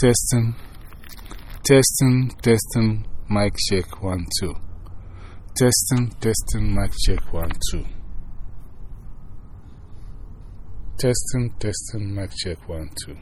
Testing, testing, testing, mic check one, two. Testing, testing, mic check one, two. Testing, testing, mic check one, two.